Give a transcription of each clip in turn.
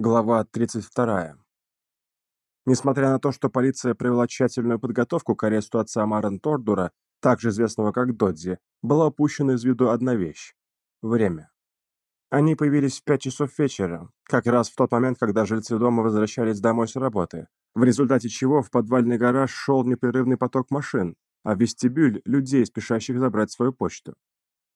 Глава 32. Несмотря на то, что полиция провела тщательную подготовку к аресту отца Марен Тордура, также известного как Додзи, была упущена из виду одна вещь – время. Они появились в 5 часов вечера, как раз в тот момент, когда жильцы дома возвращались домой с работы, в результате чего в подвальный гараж шел непрерывный поток машин, а в вестибюль – людей, спешащих забрать свою почту.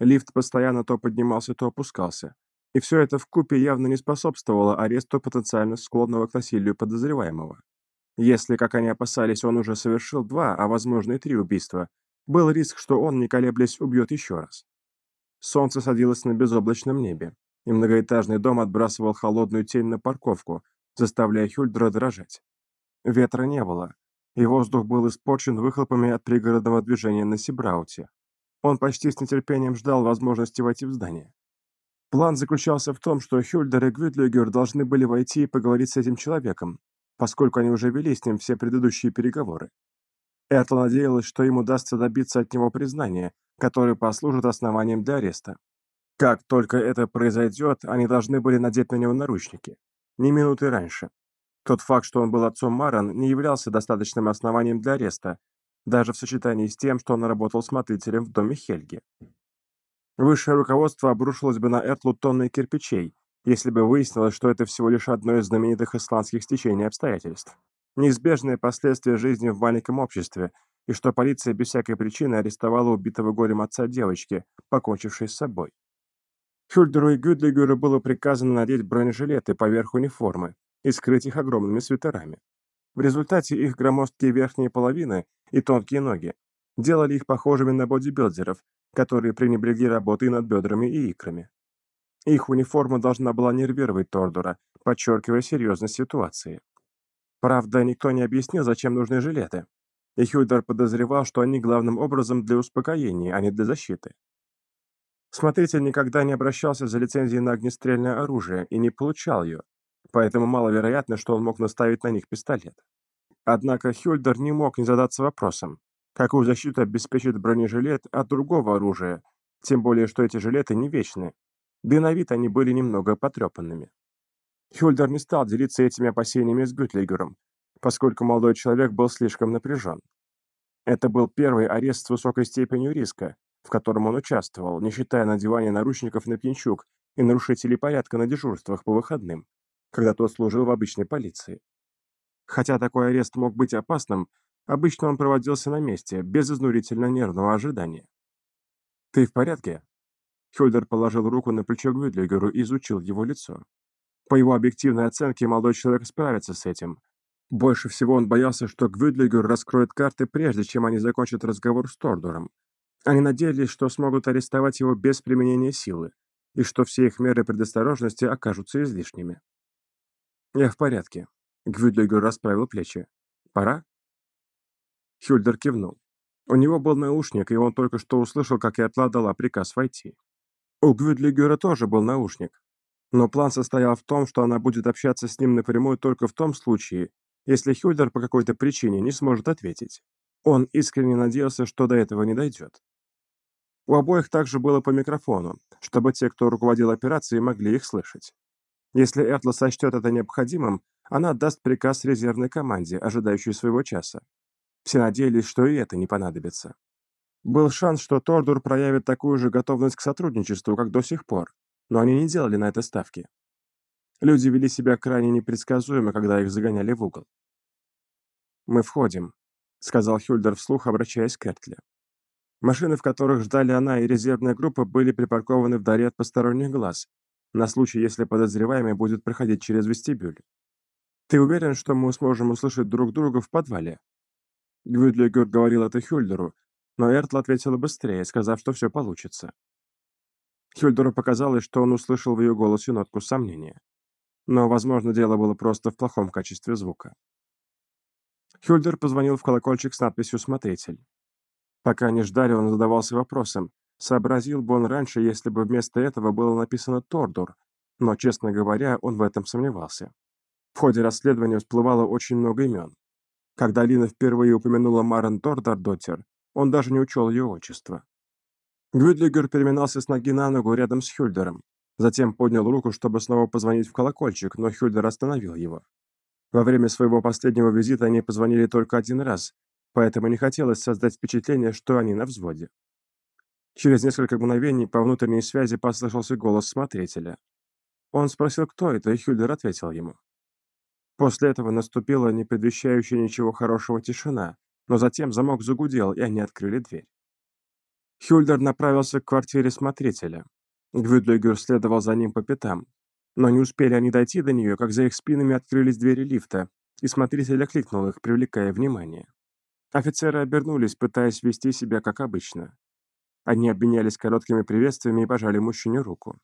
Лифт постоянно то поднимался, то опускался, и все это вкупе явно не способствовало аресту потенциально склонного к насилию подозреваемого. Если, как они опасались, он уже совершил два, а возможно и три убийства, был риск, что он, не колеблясь, убьет еще раз. Солнце садилось на безоблачном небе, и многоэтажный дом отбрасывал холодную тень на парковку, заставляя Хюльдера дрожать. Ветра не было, и воздух был испорчен выхлопами от пригородного движения на Сибрауте. Он почти с нетерпением ждал возможности войти в здание. План заключался в том, что Хюльдер и Гвюдлигер должны были войти и поговорить с этим человеком, поскольку они уже вели с ним все предыдущие переговоры. Эртл надеялась, что им удастся добиться от него признания, которое послужит основанием для ареста. Как только это произойдет, они должны были надеть на него наручники. Ни минуты раньше. Тот факт, что он был отцом Маран, не являлся достаточным основанием для ареста, даже в сочетании с тем, что он работал смотрителем в доме Хельги. Высшее руководство обрушилось бы на Эртлу тонны кирпичей, если бы выяснилось, что это всего лишь одно из знаменитых исландских стечений обстоятельств. Неизбежные последствия жизни в маленьком обществе, и что полиция без всякой причины арестовала убитого горем отца девочки, покончившей с собой. Хюльдеру и Гюдлигеру было приказано надеть бронежилеты поверх униформы и скрыть их огромными свитерами. В результате их громоздкие верхние половины и тонкие ноги делали их похожими на бодибилдеров, которые пренебрегли работой над бедрами и икрами. Их униформа должна была нервировать Тордура, подчеркивая серьезность ситуации. Правда, никто не объяснил, зачем нужны жилеты. И Хюльдер подозревал, что они главным образом для успокоения, а не для защиты. Смотритель никогда не обращался за лицензией на огнестрельное оружие и не получал ее, поэтому маловероятно, что он мог наставить на них пистолет. Однако Хюльдер не мог не задаться вопросом, Какую защиту обеспечит бронежилет от другого оружия, тем более, что эти жилеты не вечны, да и на вид они были немного потрепанными. Хюльдер не стал делиться этими опасениями с Гютлигером, поскольку молодой человек был слишком напряжен. Это был первый арест с высокой степенью риска, в котором он участвовал, не считая надевания наручников на пьянчук и нарушителей порядка на дежурствах по выходным, когда тот служил в обычной полиции. Хотя такой арест мог быть опасным, Обычно он проводился на месте, без изнурительно-нервного ожидания. «Ты в порядке?» Хюльдер положил руку на плечо Гвюдлигеру и изучил его лицо. По его объективной оценке, молодой человек справится с этим. Больше всего он боялся, что Гвюдлигер раскроет карты, прежде чем они закончат разговор с Тордуром. Они надеялись, что смогут арестовать его без применения силы, и что все их меры предосторожности окажутся излишними. «Я в порядке», — Гвюдлигер расправил плечи. «Пора?» Хюльдер кивнул. У него был наушник, и он только что услышал, как Ятла дала приказ войти. У Гвюдлигера тоже был наушник. Но план состоял в том, что она будет общаться с ним напрямую только в том случае, если Хюльдер по какой-то причине не сможет ответить. Он искренне надеялся, что до этого не дойдет. У обоих также было по микрофону, чтобы те, кто руководил операцией, могли их слышать. Если Эртла сочтет это необходимым, она даст приказ резервной команде, ожидающей своего часа. Все надеялись, что и это не понадобится. Был шанс, что Тордур проявит такую же готовность к сотрудничеству, как до сих пор, но они не делали на это ставки. Люди вели себя крайне непредсказуемо, когда их загоняли в угол. «Мы входим», — сказал Хюльдер вслух, обращаясь к Эртле. Машины, в которых ждали она и резервная группа, были припаркованы вдали от посторонних глаз, на случай, если подозреваемый будет проходить через вестибюль. «Ты уверен, что мы сможем услышать друг друга в подвале?» Гвюдлигер говорил это Хюльдеру, но Эртл ответила быстрее, сказав, что все получится. Хюльдеру показалось, что он услышал в ее голосе нотку сомнения. Но, возможно, дело было просто в плохом качестве звука. Хюльдер позвонил в колокольчик с надписью «Смотритель». Пока они ждали, он задавался вопросом, сообразил бы он раньше, если бы вместо этого было написано «Тордур», но, честно говоря, он в этом сомневался. В ходе расследования всплывало очень много имен. Когда Лина впервые упомянула Марен Тордардотер, он даже не учел ее отчество. Гвюдлигер переминался с ноги на ногу рядом с Хюльдером, Затем поднял руку, чтобы снова позвонить в колокольчик, но Хюльдер остановил его. Во время своего последнего визита они позвонили только один раз, поэтому не хотелось создать впечатление, что они на взводе. Через несколько мгновений по внутренней связи послышался голос смотрителя. Он спросил, кто это, и Хюльдер ответил ему. После этого наступила не предвещающая ничего хорошего тишина, но затем замок загудел, и они открыли дверь. Хюльдер направился к квартире смотрителя. Гвюдлигер следовал за ним по пятам. Но не успели они дойти до нее, как за их спинами открылись двери лифта, и смотритель окликнул их, привлекая внимание. Офицеры обернулись, пытаясь вести себя как обычно. Они обменялись короткими приветствиями и пожали мужчине руку.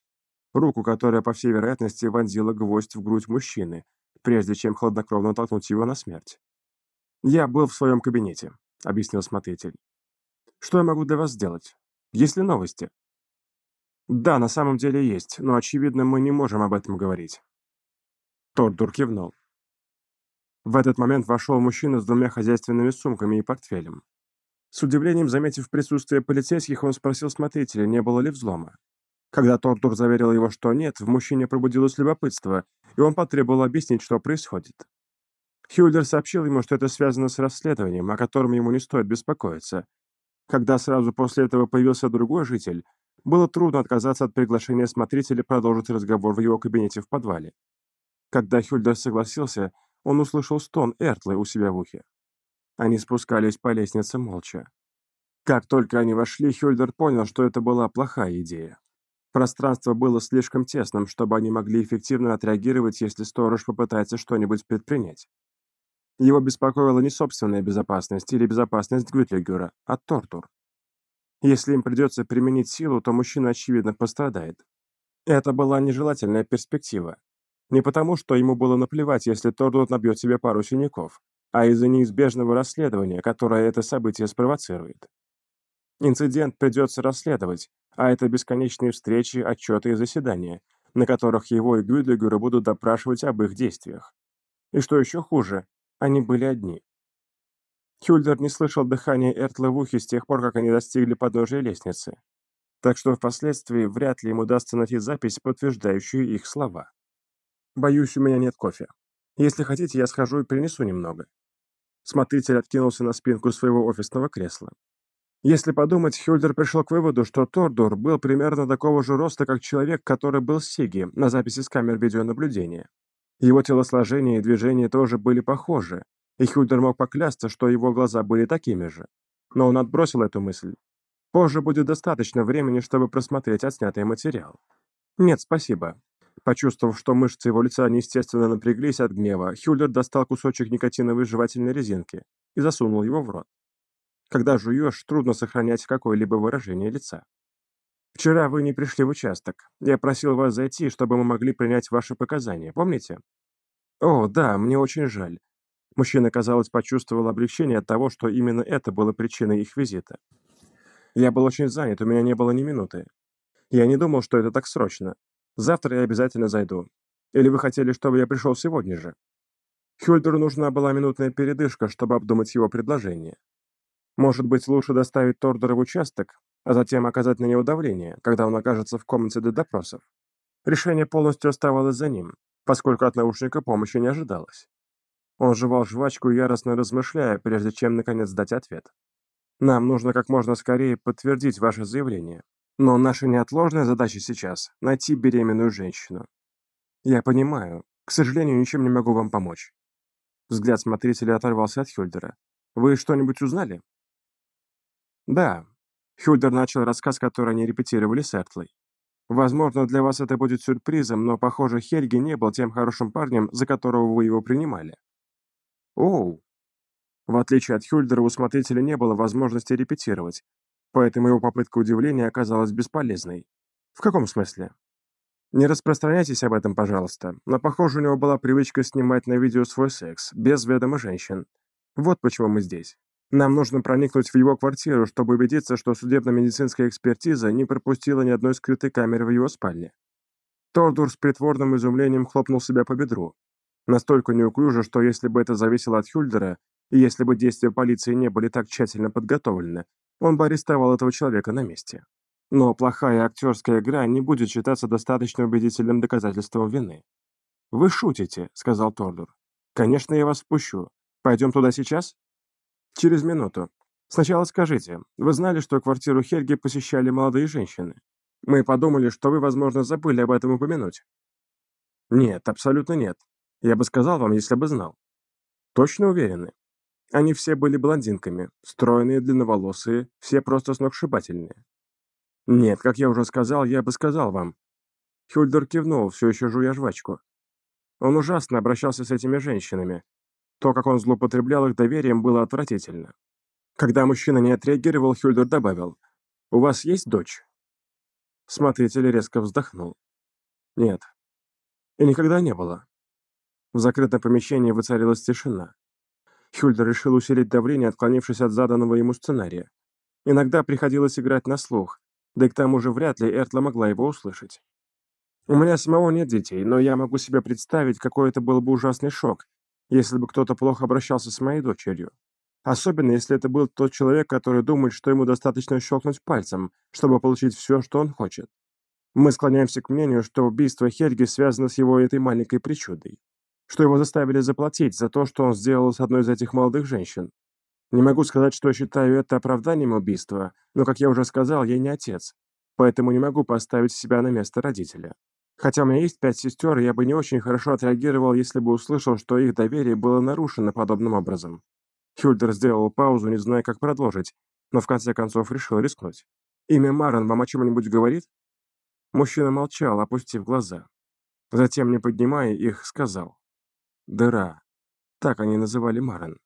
Руку, которая, по всей вероятности, вонзила гвоздь в грудь мужчины, прежде чем хладнокровно толкнуть его на смерть. «Я был в своем кабинете», — объяснил смотритель. «Что я могу для вас сделать? Есть ли новости?» «Да, на самом деле есть, но, очевидно, мы не можем об этом говорить». Тордур кивнул. В этот момент вошел мужчина с двумя хозяйственными сумками и портфелем. С удивлением заметив присутствие полицейских, он спросил смотрителя, не было ли взлома. Когда Тордур заверил его, что нет, в мужчине пробудилось любопытство, и он потребовал объяснить, что происходит. Хюльдер сообщил ему, что это связано с расследованием, о котором ему не стоит беспокоиться. Когда сразу после этого появился другой житель, было трудно отказаться от приглашения смотрителя продолжить разговор в его кабинете в подвале. Когда Хюльдер согласился, он услышал стон Эртлы у себя в ухе. Они спускались по лестнице молча. Как только они вошли, Хюльдер понял, что это была плохая идея. Пространство было слишком тесным, чтобы они могли эффективно отреагировать, если сторож попытается что-нибудь предпринять. Его беспокоила не собственная безопасность или безопасность Гвютлигера, а Тортур. Если им придется применить силу, то мужчина, очевидно, пострадает. Это была нежелательная перспектива. Не потому, что ему было наплевать, если Тордут набьет себе пару синяков, а из-за неизбежного расследования, которое это событие спровоцирует. Инцидент придется расследовать, а это бесконечные встречи, отчеты и заседания, на которых его и Гюдлигера будут допрашивать об их действиях. И что еще хуже, они были одни. Хюльдер не слышал дыхания Эртла в ухе с тех пор, как они достигли подножия лестницы. Так что впоследствии вряд ли им удастся найти запись, подтверждающую их слова. «Боюсь, у меня нет кофе. Если хотите, я схожу и принесу немного». Смотритель откинулся на спинку своего офисного кресла. Если подумать, Хюльдер пришел к выводу, что Тордур был примерно такого же роста, как человек, который был Сиги на записи с камер видеонаблюдения. Его телосложение и движения тоже были похожи, и Хюльдер мог поклясться, что его глаза были такими же. Но он отбросил эту мысль. Позже будет достаточно времени, чтобы просмотреть отснятый материал. Нет, спасибо. Почувствовав, что мышцы его лица неестественно напряглись от гнева, Хюльдер достал кусочек никотиновой жевательной резинки и засунул его в рот. Когда жуешь, трудно сохранять какое-либо выражение лица. «Вчера вы не пришли в участок. Я просил вас зайти, чтобы мы могли принять ваши показания, помните?» «О, да, мне очень жаль». Мужчина, казалось, почувствовал облегчение от того, что именно это было причиной их визита. «Я был очень занят, у меня не было ни минуты. Я не думал, что это так срочно. Завтра я обязательно зайду. Или вы хотели, чтобы я пришел сегодня же?» Хюльдеру нужна была минутная передышка, чтобы обдумать его предложение. Может быть, лучше доставить Тордера в участок, а затем оказать на него давление, когда он окажется в комнате для допросов. Решение полностью оставалось за ним, поскольку от наушника помощи не ожидалось. Он жевал жвачку, яростно размышляя, прежде чем наконец дать ответ. «Нам нужно как можно скорее подтвердить ваше заявление. Но наша неотложная задача сейчас — найти беременную женщину. Я понимаю. К сожалению, ничем не могу вам помочь». Взгляд смотрителя оторвался от Хюльдера. «Вы что-нибудь узнали?» «Да». Хюльдер начал рассказ, который они репетировали с Эртлой. «Возможно, для вас это будет сюрпризом, но, похоже, Хельги не был тем хорошим парнем, за которого вы его принимали». «Оу». В отличие от Хюльдера, у смотрителя не было возможности репетировать, поэтому его попытка удивления оказалась бесполезной. «В каком смысле?» «Не распространяйтесь об этом, пожалуйста, но, похоже, у него была привычка снимать на видео свой секс, без ведома женщин. Вот почему мы здесь». Нам нужно проникнуть в его квартиру, чтобы убедиться, что судебно-медицинская экспертиза не пропустила ни одной скрытой камеры в его спальне. Тордур с притворным изумлением хлопнул себя по бедру. Настолько неуклюже, что если бы это зависело от Хюльдера, и если бы действия полиции не были так тщательно подготовлены, он бы арестовал этого человека на месте. Но плохая актерская игра не будет считаться достаточно убедительным доказательством вины. «Вы шутите», — сказал Тордур. «Конечно, я вас впущу. Пойдем туда сейчас?» «Через минуту. Сначала скажите, вы знали, что квартиру Хельги посещали молодые женщины? Мы подумали, что вы, возможно, забыли об этом упомянуть». «Нет, абсолютно нет. Я бы сказал вам, если бы знал». «Точно уверены?» Они все были блондинками, стройные, длинноволосые, все просто сногсшибательные. «Нет, как я уже сказал, я бы сказал вам». Хюльдер кивнул, все еще жуя жвачку. Он ужасно обращался с этими женщинами. То, как он злоупотреблял их доверием, было отвратительно. Когда мужчина не отреагировал, Хюльдер добавил, «У вас есть дочь?» Смотритель резко вздохнул. «Нет. И никогда не было». В закрытом помещении воцарилась тишина. Хюльдер решил усилить давление, отклонившись от заданного ему сценария. Иногда приходилось играть на слух, да и к тому же вряд ли Эртла могла его услышать. У меня самого нет детей, но я могу себе представить, какой это был бы ужасный шок, если бы кто-то плохо обращался с моей дочерью. Особенно, если это был тот человек, который думает, что ему достаточно щелкнуть пальцем, чтобы получить все, что он хочет. Мы склоняемся к мнению, что убийство Хельги связано с его этой маленькой причудой. Что его заставили заплатить за то, что он сделал с одной из этих молодых женщин. Не могу сказать, что считаю это оправданием убийства, но, как я уже сказал, я не отец, поэтому не могу поставить себя на место родителя. Хотя у меня есть пять сестер, я бы не очень хорошо отреагировал, если бы услышал, что их доверие было нарушено подобным образом. Хюльдер сделал паузу, не зная, как продолжить, но в конце концов решил рискнуть. «Имя Марен вам о чем-нибудь говорит?» Мужчина молчал, опустив глаза. Затем, не поднимая их, сказал. «Дыра». Так они называли Марен.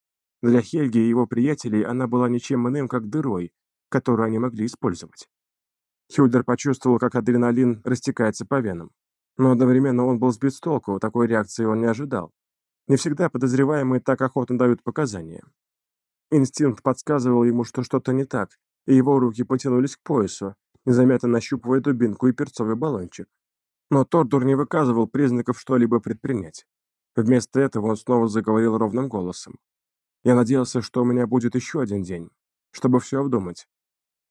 Для Хельги и его приятелей она была ничем иным, как дырой, которую они могли использовать. Хюльдер почувствовал, как адреналин растекается по венам. Но одновременно он был сбит с толку, такой реакции он не ожидал. Не всегда подозреваемые так охотно дают показания. Инстинкт подсказывал ему, что что-то не так, и его руки потянулись к поясу, незаметно нащупывая дубинку и перцовый баллончик. Но Тордур не выказывал признаков что-либо предпринять. Вместо этого он снова заговорил ровным голосом. Я надеялся, что у меня будет еще один день, чтобы все обдумать.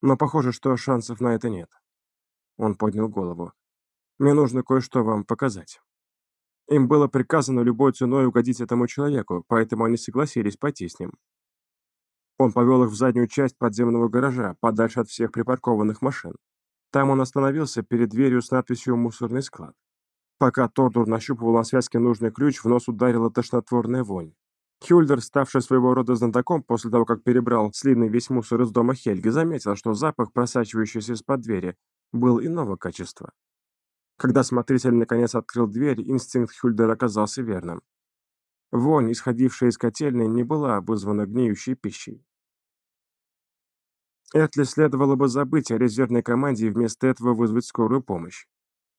Но похоже, что шансов на это нет. Он поднял голову. Мне нужно кое-что вам показать. Им было приказано любой ценой угодить этому человеку, поэтому они согласились пойти с ним. Он повел их в заднюю часть подземного гаража, подальше от всех припаркованных машин. Там он остановился перед дверью с надписью «Мусорный склад». Пока Тордур нащупывал на связке нужный ключ, в нос ударила тошнотворная вонь. Хюльдер, ставший своего рода знатоком после того, как перебрал слинный весь мусор из дома Хельги, заметил, что запах, просачивающийся из-под двери, был иного качества. Когда смотритель наконец открыл дверь, инстинкт Хюльдера оказался верным. Вонь, исходившая из котельной, не была вызвана гниющей пищей. Этли следовало бы забыть о резервной команде и вместо этого вызвать скорую помощь.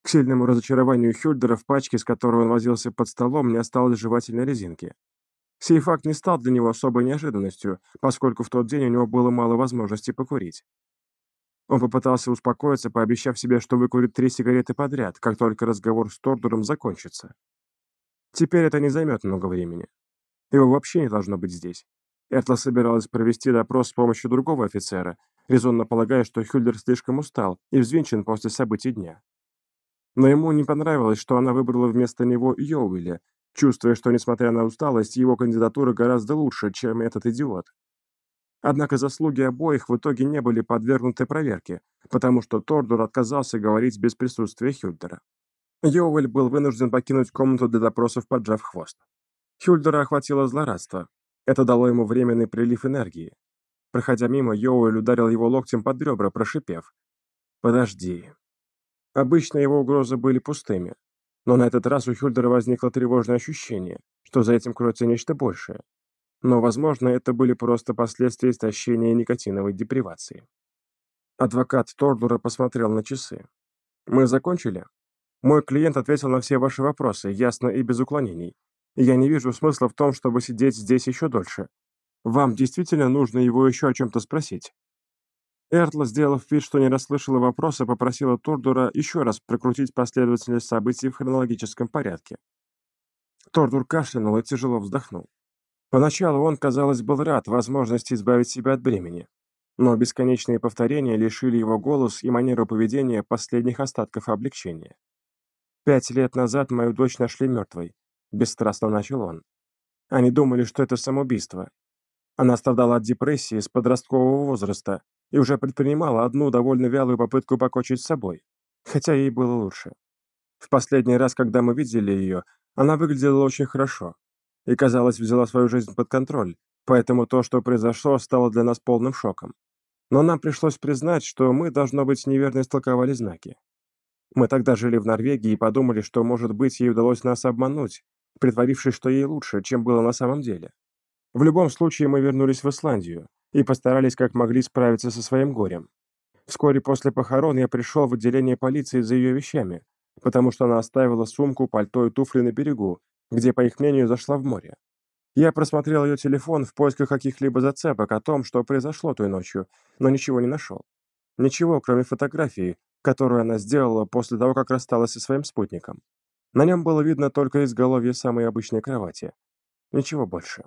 К сильному разочарованию Хюльдера в пачке, с которой он возился под столом, не осталось жевательной резинки. Сей факт не стал для него особой неожиданностью, поскольку в тот день у него было мало возможности покурить. Он попытался успокоиться, пообещав себе, что выкурит три сигареты подряд, как только разговор с Тордуром закончится. Теперь это не займет много времени. Его вообще не должно быть здесь. Эртла собиралась провести допрос с помощью другого офицера, резонно полагая, что Хюльдер слишком устал и взвинчен после событий дня. Но ему не понравилось, что она выбрала вместо него Йоуэля, чувствуя, что, несмотря на усталость, его кандидатура гораздо лучше, чем этот идиот. Однако заслуги обоих в итоге не были подвергнуты проверке, потому что Тордур отказался говорить без присутствия Хюльдера. Йоуэль был вынужден покинуть комнату для допросов, поджав хвост. Хюльдера охватило злорадство. Это дало ему временный прилив энергии. Проходя мимо, Йоуэль ударил его локтем под ребра, прошипев. «Подожди». Обычно его угрозы были пустыми, но на этот раз у Хюльдера возникло тревожное ощущение, что за этим кроется нечто большее. Но, возможно, это были просто последствия истощения никотиновой депривации. Адвокат Тордура посмотрел на часы. «Мы закончили?» «Мой клиент ответил на все ваши вопросы, ясно и без уклонений. Я не вижу смысла в том, чтобы сидеть здесь еще дольше. Вам действительно нужно его еще о чем-то спросить?» Эртла, сделав вид, что не расслышала вопроса, попросила Тордура еще раз прокрутить последовательность событий в хронологическом порядке. Тордур кашлянул и тяжело вздохнул. Поначалу он, казалось, был рад возможности избавить себя от бремени. Но бесконечные повторения лишили его голос и манеру поведения последних остатков облегчения. «Пять лет назад мою дочь нашли мертвой», — бесстрастно начал он. «Они думали, что это самоубийство. Она страдала от депрессии с подросткового возраста и уже предпринимала одну довольно вялую попытку покончить с собой, хотя ей было лучше. В последний раз, когда мы видели ее, она выглядела очень хорошо и, казалось, взяла свою жизнь под контроль, поэтому то, что произошло, стало для нас полным шоком. Но нам пришлось признать, что мы, должно быть, неверно истолковали знаки. Мы тогда жили в Норвегии и подумали, что, может быть, ей удалось нас обмануть, притворившись, что ей лучше, чем было на самом деле. В любом случае, мы вернулись в Исландию и постарались как могли справиться со своим горем. Вскоре после похорон я пришел в отделение полиции за ее вещами, потому что она оставила сумку, пальто и туфли на берегу, где, по их мнению, зашла в море. Я просмотрел ее телефон в поисках каких-либо зацепок о том, что произошло той ночью, но ничего не нашел. Ничего, кроме фотографии, которую она сделала после того, как рассталась со своим спутником. На нем было видно только изголовье самой обычной кровати. Ничего больше.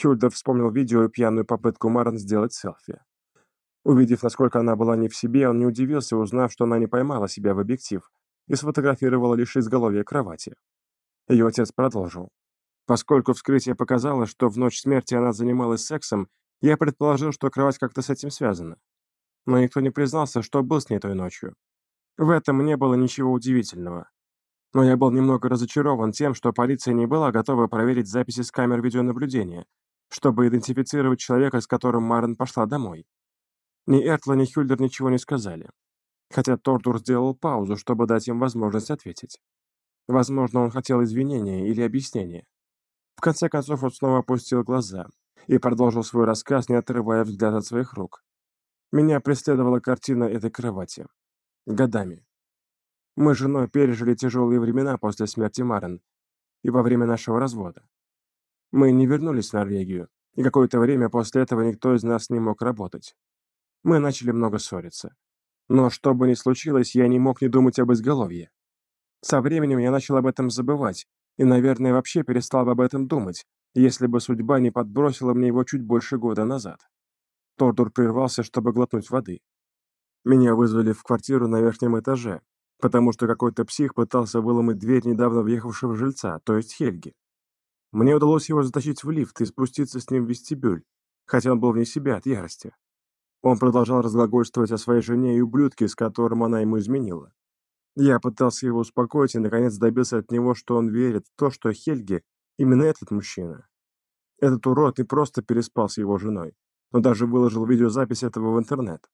Хюльдер вспомнил видео и пьяную попытку Маран сделать селфи. Увидев, насколько она была не в себе, он не удивился, узнав, что она не поймала себя в объектив и сфотографировала лишь изголовье кровати. Ее отец продолжил. Поскольку вскрытие показало, что в ночь смерти она занималась сексом, я предположил, что кровать как-то с этим связана. Но никто не признался, что был с ней той ночью. В этом не было ничего удивительного. Но я был немного разочарован тем, что полиция не была готова проверить записи с камер видеонаблюдения, чтобы идентифицировать человека, с которым Марен пошла домой. Ни Эртла, ни Хюльдер ничего не сказали. Хотя Тордур сделал паузу, чтобы дать им возможность ответить. Возможно, он хотел извинения или объяснения. В конце концов, он снова опустил глаза и продолжил свой рассказ, не отрывая взгляд от своих рук. Меня преследовала картина этой кровати. Годами. Мы с женой пережили тяжелые времена после смерти Марен и во время нашего развода. Мы не вернулись в Норвегию, и какое-то время после этого никто из нас не мог работать. Мы начали много ссориться. Но что бы ни случилось, я не мог не думать об изголовье. Со временем я начал об этом забывать, и, наверное, вообще перестал бы об этом думать, если бы судьба не подбросила мне его чуть больше года назад. Тордур прервался, чтобы глотнуть воды. Меня вызвали в квартиру на верхнем этаже, потому что какой-то псих пытался выломать дверь недавно въехавшего жильца, то есть Хельги. Мне удалось его затащить в лифт и спуститься с ним в вестибюль, хотя он был вне себя от ярости. Он продолжал разглагольствовать о своей жене и ублюдке, с которым она ему изменила. Я пытался его успокоить и, наконец, добился от него, что он верит в то, что Хельги — именно этот мужчина. Этот урод не просто переспал с его женой, но даже выложил видеозапись этого в интернет.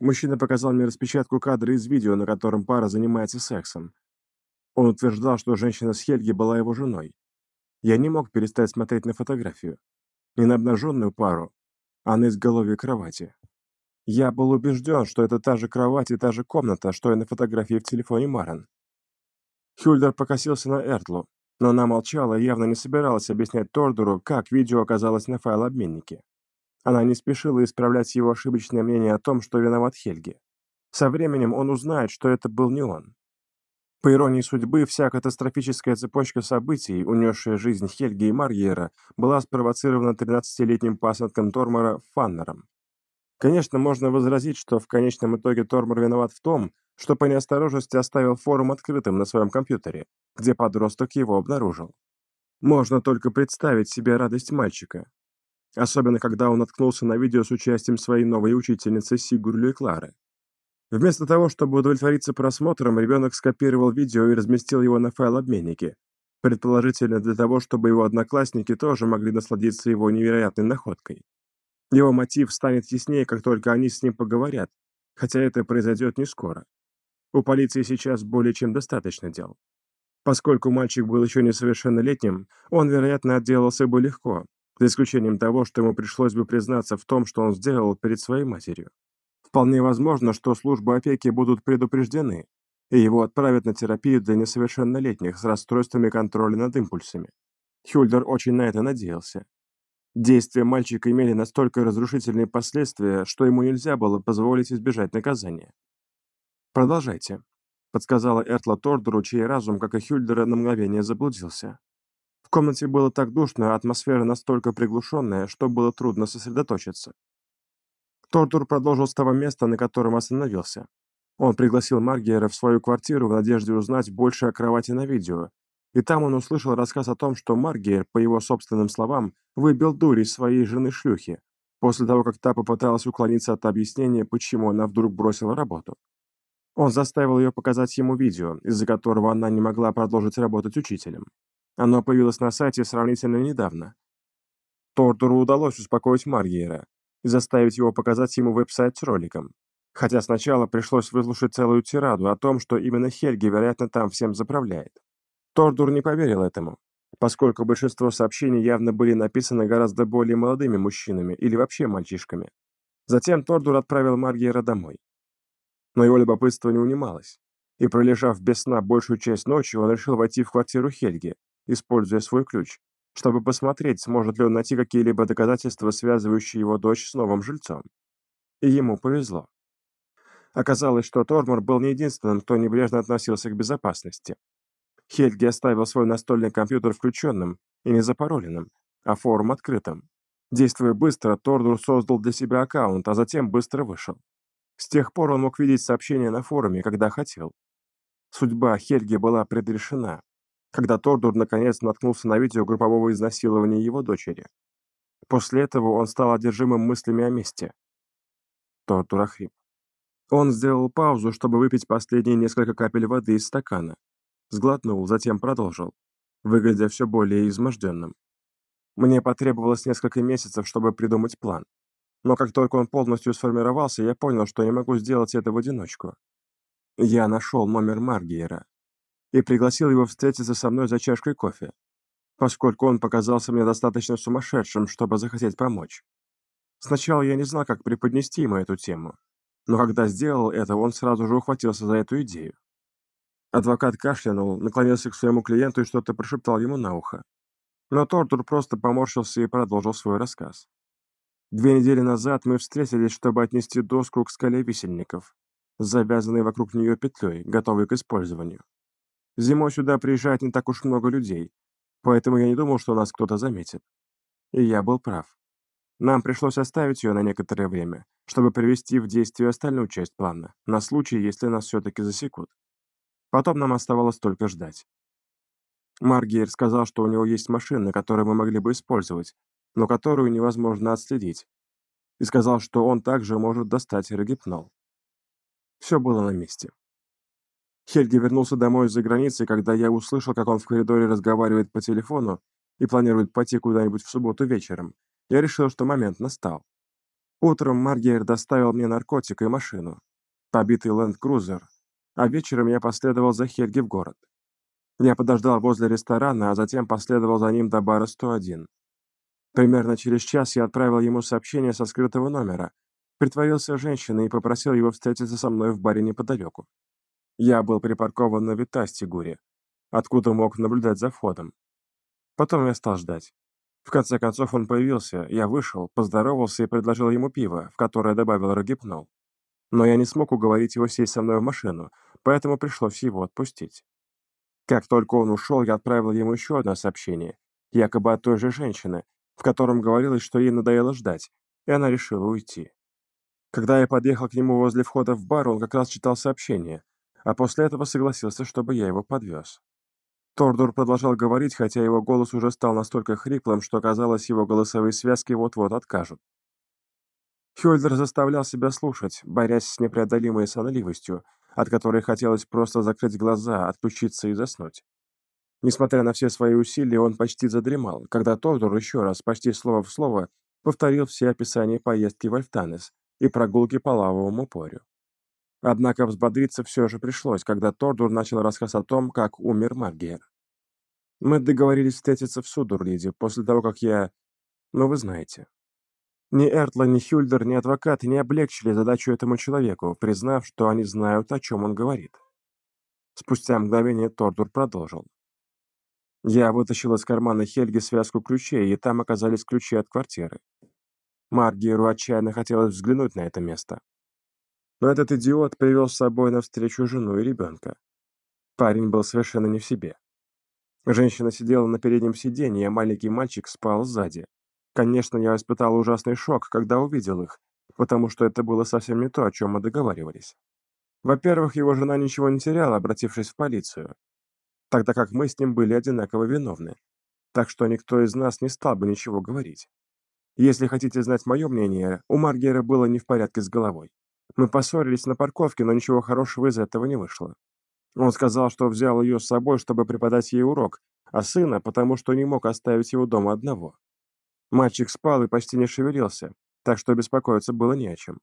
Мужчина показал мне распечатку кадра из видео, на котором пара занимается сексом. Он утверждал, что женщина с Хельги была его женой. Я не мог перестать смотреть на фотографию. Не на обнаженную пару, а на изголовье кровати. Я был убежден, что это та же кровать и та же комната, что и на фотографии в телефоне Марен. Хюльдер покосился на Эртлу, но она молчала и явно не собиралась объяснять Тордуру, как видео оказалось на файлообменнике. Она не спешила исправлять его ошибочное мнение о том, что виноват Хельги. Со временем он узнает, что это был не он. По иронии судьбы, вся катастрофическая цепочка событий, унесшая жизнь Хельги и Марьера, была спровоцирована 13-летним пасынком Тормора Фаннером. Конечно, можно возразить, что в конечном итоге Тормор виноват в том, что по неосторожности оставил форум открытым на своем компьютере, где подросток его обнаружил. Можно только представить себе радость мальчика. Особенно, когда он наткнулся на видео с участием своей новой учительницы Сигурлю и Клары. Вместо того, чтобы удовлетвориться просмотром, ребенок скопировал видео и разместил его на файл-обменнике, предположительно для того, чтобы его одноклассники тоже могли насладиться его невероятной находкой. Его мотив станет яснее, как только они с ним поговорят, хотя это произойдет не скоро. У полиции сейчас более чем достаточно дел. Поскольку мальчик был еще несовершеннолетним, он, вероятно, отделался бы легко, за исключением того, что ему пришлось бы признаться в том, что он сделал перед своей матерью. Вполне возможно, что службы опеки будут предупреждены, и его отправят на терапию для несовершеннолетних с расстройствами контроля над импульсами. Хюльдер очень на это надеялся. Действия мальчика имели настолько разрушительные последствия, что ему нельзя было позволить избежать наказания. «Продолжайте», — подсказала Эртла Тордеру, чей разум, как и Хюльдера, на мгновение заблудился. В комнате было так душно, а атмосфера настолько приглушенная, что было трудно сосредоточиться. Тордур продолжил с того места, на котором остановился. Он пригласил Маргиера в свою квартиру в надежде узнать больше о кровати на видео, и там он услышал рассказ о том, что Маргиер, по его собственным словам, выбил дурь из своей жены-шлюхи, после того, как та попыталась уклониться от объяснения, почему она вдруг бросила работу. Он заставил ее показать ему видео, из-за которого она не могла продолжить работать учителем. Оно появилось на сайте сравнительно недавно. Тордуру удалось успокоить Маргиера и заставить его показать ему веб-сайт с роликом. Хотя сначала пришлось выслушать целую тираду о том, что именно Хельги, вероятно, там всем заправляет. Тордур не поверил этому, поскольку большинство сообщений явно были написаны гораздо более молодыми мужчинами или вообще мальчишками. Затем Тордур отправил Маргиера домой. Но его любопытство не унималось, и пролежав без сна большую часть ночи, он решил войти в квартиру Хельги, используя свой ключ, чтобы посмотреть, сможет ли он найти какие-либо доказательства, связывающие его дочь с новым жильцом. И ему повезло. Оказалось, что Тормор был не единственным, кто небрежно относился к безопасности. Хельги оставил свой настольный компьютер включенным и не запароленным, а форум открытым. Действуя быстро, Тордур создал для себя аккаунт, а затем быстро вышел. С тех пор он мог видеть сообщения на форуме, когда хотел. Судьба Хельги была предрешена, когда Тордур наконец наткнулся на видео группового изнасилования его дочери. После этого он стал одержимым мыслями о мести. Тордур охрип. Он сделал паузу, чтобы выпить последние несколько капель воды из стакана, Сглотнул, затем продолжил, выглядя все более изможденным. Мне потребовалось несколько месяцев, чтобы придумать план. Но как только он полностью сформировался, я понял, что не могу сделать это в одиночку. Я нашел номер Маргиера и пригласил его встретиться со мной за чашкой кофе, поскольку он показался мне достаточно сумасшедшим, чтобы захотеть помочь. Сначала я не знал, как преподнести ему эту тему, но когда сделал это, он сразу же ухватился за эту идею. Адвокат кашлянул, наклонился к своему клиенту и что-то прошептал ему на ухо. Но Тортур просто поморщился и продолжил свой рассказ. Две недели назад мы встретились, чтобы отнести доску к скале висельников, завязанной вокруг нее петлей, готовой к использованию. Зимой сюда приезжает не так уж много людей, поэтому я не думал, что нас кто-то заметит. И я был прав. Нам пришлось оставить ее на некоторое время, чтобы привести в действие остальную часть плана, на случай, если нас все-таки засекут. Потом нам оставалось только ждать. Маргейр сказал, что у него есть машина, которую мы могли бы использовать, но которую невозможно отследить, и сказал, что он также может достать регипнол. Все было на месте. Хельги вернулся домой из-за границы, когда я услышал, как он в коридоре разговаривает по телефону и планирует пойти куда-нибудь в субботу вечером. Я решил, что момент настал. Утром Маргейр доставил мне наркотик и машину. Побитый ленд-крузер, а вечером я последовал за Хельги в город. Я подождал возле ресторана, а затем последовал за ним до бара 101. Примерно через час я отправил ему сообщение со скрытого номера, притворился женщиной и попросил его встретиться со мной в баре неподалеку. Я был припаркован на Витастигуре, откуда мог наблюдать за входом. Потом я стал ждать. В конце концов он появился, я вышел, поздоровался и предложил ему пиво, в которое добавил рогипнол. Но я не смог уговорить его сесть со мной в машину, поэтому пришлось его отпустить. Как только он ушел, я отправил ему еще одно сообщение, якобы от той же женщины, в котором говорилось, что ей надоело ждать, и она решила уйти. Когда я подъехал к нему возле входа в бар, он как раз читал сообщение, а после этого согласился, чтобы я его подвез. Тордур продолжал говорить, хотя его голос уже стал настолько хриплым, что казалось, его голосовые связки вот-вот откажут. Хюльдер заставлял себя слушать, борясь с непреодолимой сонливостью, от которой хотелось просто закрыть глаза, отключиться и заснуть. Несмотря на все свои усилия, он почти задремал, когда Тордур еще раз, почти слово в слово, повторил все описания поездки в Альфтанес и прогулки по лавовому порю. Однако взбодриться все же пришлось, когда Тордур начал рассказ о том, как умер Маргер. «Мы договорились встретиться в Судурлиде после того, как я... Ну, вы знаете». Ни Эртла, ни Хюльдер, ни адвокаты не облегчили задачу этому человеку, признав, что они знают, о чем он говорит. Спустя мгновение Тордур продолжил. Я вытащил из кармана Хельги связку ключей, и там оказались ключи от квартиры. Маргеру отчаянно хотелось взглянуть на это место. Но этот идиот привел с собой навстречу жену и ребенка. Парень был совершенно не в себе. Женщина сидела на переднем сиденье, а маленький мальчик спал сзади. Конечно, я испытал ужасный шок, когда увидел их, потому что это было совсем не то, о чем мы договаривались. Во-первых, его жена ничего не теряла, обратившись в полицию, тогда как мы с ним были одинаково виновны, так что никто из нас не стал бы ничего говорить. Если хотите знать мое мнение, у Маргера было не в порядке с головой. Мы поссорились на парковке, но ничего хорошего из этого не вышло. Он сказал, что взял ее с собой, чтобы преподать ей урок, а сына, потому что не мог оставить его дома одного. Мальчик спал и почти не шевелился, так что беспокоиться было не о чем.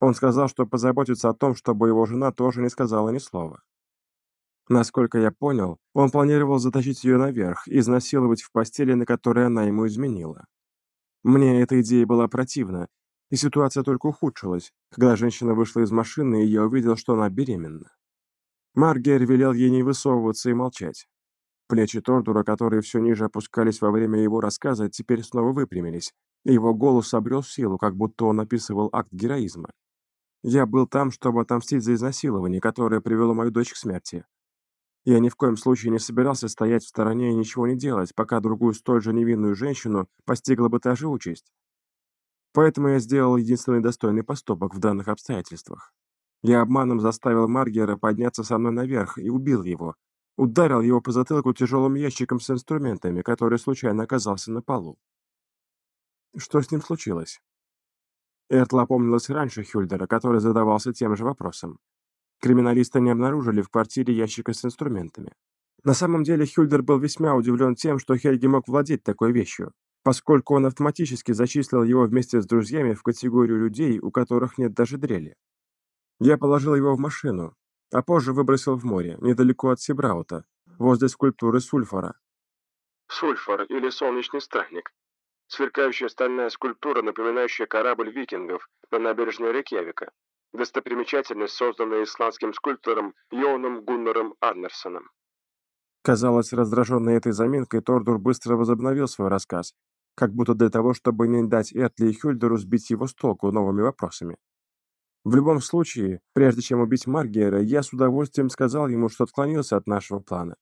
Он сказал, что позаботится о том, чтобы его жена тоже не сказала ни слова. Насколько я понял, он планировал затащить ее наверх и изнасиловать в постели, на которой она ему изменила. Мне эта идея была противна, и ситуация только ухудшилась, когда женщина вышла из машины, и я увидел, что она беременна. Маргер велел ей не высовываться и молчать. Плечи Тордура, которые все ниже опускались во время его рассказа, теперь снова выпрямились, его голос обрел силу, как будто он описывал акт героизма. Я был там, чтобы отомстить за изнасилование, которое привело мою дочь к смерти. Я ни в коем случае не собирался стоять в стороне и ничего не делать, пока другую столь же невинную женщину постигла бы та же участь. Поэтому я сделал единственный достойный поступок в данных обстоятельствах. Я обманом заставил Маргера подняться со мной наверх и убил его. Ударил его по затылку тяжелым ящиком с инструментами, который случайно оказался на полу. Что с ним случилось? Эртла опомнилась раньше Хюльдера, который задавался тем же вопросом. Криминалисты не обнаружили в квартире ящика с инструментами. На самом деле Хюльдер был весьма удивлен тем, что Хельги мог владеть такой вещью, поскольку он автоматически зачислил его вместе с друзьями в категорию людей, у которых нет даже дрели. Я положил его в машину, а позже выбросил в море, недалеко от Сибраута, возле скульптуры Сульфора. Сульфор или солнечный странник Сверкающая стальная скульптура, напоминающая корабль викингов на набережной Рейкьявика. Достопримечательность, созданная исландским скульптором Йоном Гуннером Арнерсоном. Казалось, раздраженный этой заминкой, Тордур быстро возобновил свой рассказ, как будто для того, чтобы не дать Этли и Хюльдеру сбить его с толку новыми вопросами. В любом случае, прежде чем убить Маргера, я с удовольствием сказал ему, что отклонился от нашего плана.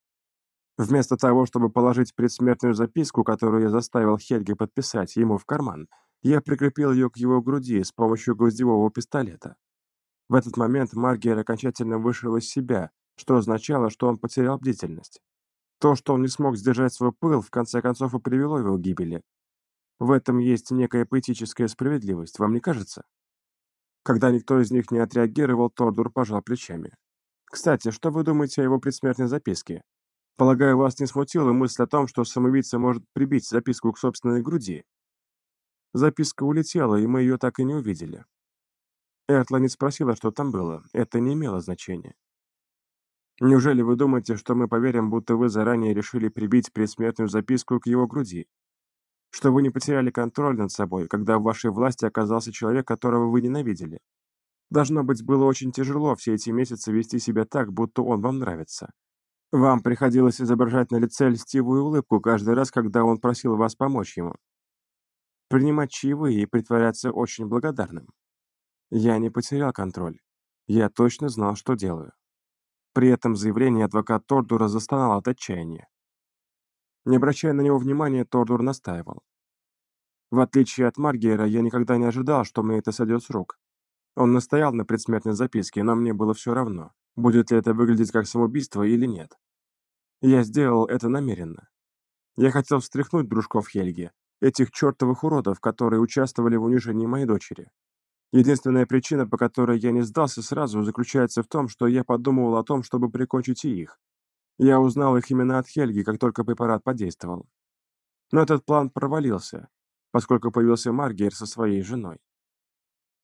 Вместо того, чтобы положить предсмертную записку, которую я заставил Хельге подписать ему в карман, я прикрепил ее к его груди с помощью гвоздевого пистолета. В этот момент Маргер окончательно вышел из себя, что означало, что он потерял бдительность. То, что он не смог сдержать свой пыл, в конце концов и привело его к гибели. В этом есть некая поэтическая справедливость, вам не кажется? Когда никто из них не отреагировал, Тордур пожал плечами. «Кстати, что вы думаете о его предсмертной записке? Полагаю, вас не смутила мысль о том, что самоубийца может прибить записку к собственной груди. Записка улетела, и мы ее так и не увидели. Эртла не спросила, что там было. Это не имело значения. Неужели вы думаете, что мы поверим, будто вы заранее решили прибить предсмертную записку к его груди? Что вы не потеряли контроль над собой, когда в вашей власти оказался человек, которого вы ненавидели? Должно быть, было очень тяжело все эти месяцы вести себя так, будто он вам нравится. Вам приходилось изображать на лице льстивую улыбку каждый раз, когда он просил вас помочь ему. Принимать чаевые и притворяться очень благодарным. Я не потерял контроль. Я точно знал, что делаю. При этом заявлении адвокат Тордура застонал от отчаяния. Не обращая на него внимания, Тордур настаивал. В отличие от Маргера, я никогда не ожидал, что мне это сойдет с рук. Он настоял на предсмертной записке, но мне было все равно будет ли это выглядеть как самоубийство или нет. Я сделал это намеренно. Я хотел встряхнуть дружков Хельги, этих чертовых уродов, которые участвовали в унижении моей дочери. Единственная причина, по которой я не сдался сразу, заключается в том, что я подумывал о том, чтобы прикончить и их. Я узнал их именно от Хельги, как только препарат подействовал. Но этот план провалился, поскольку появился Маргейр со своей женой.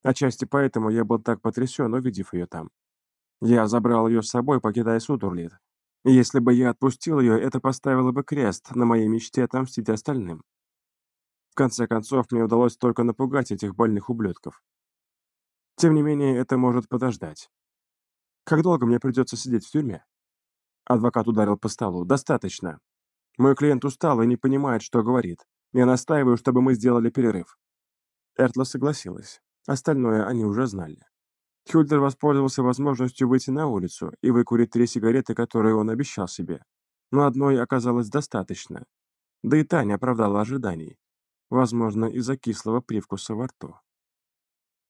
Отчасти поэтому я был так потрясен, увидев ее там. Я забрал ее с собой, покидая Сутурлит. Если бы я отпустил ее, это поставило бы крест на моей мечте отомстить остальным. В конце концов, мне удалось только напугать этих больных ублюдков. Тем не менее, это может подождать. Как долго мне придется сидеть в тюрьме? Адвокат ударил по столу. Достаточно. Мой клиент устал и не понимает, что говорит. Я настаиваю, чтобы мы сделали перерыв. Эртла согласилась. Остальное они уже знали. Хюльдер воспользовался возможностью выйти на улицу и выкурить три сигареты, которые он обещал себе. Но одной оказалось достаточно. Да и та не оправдала ожиданий. Возможно, из-за кислого привкуса во рту.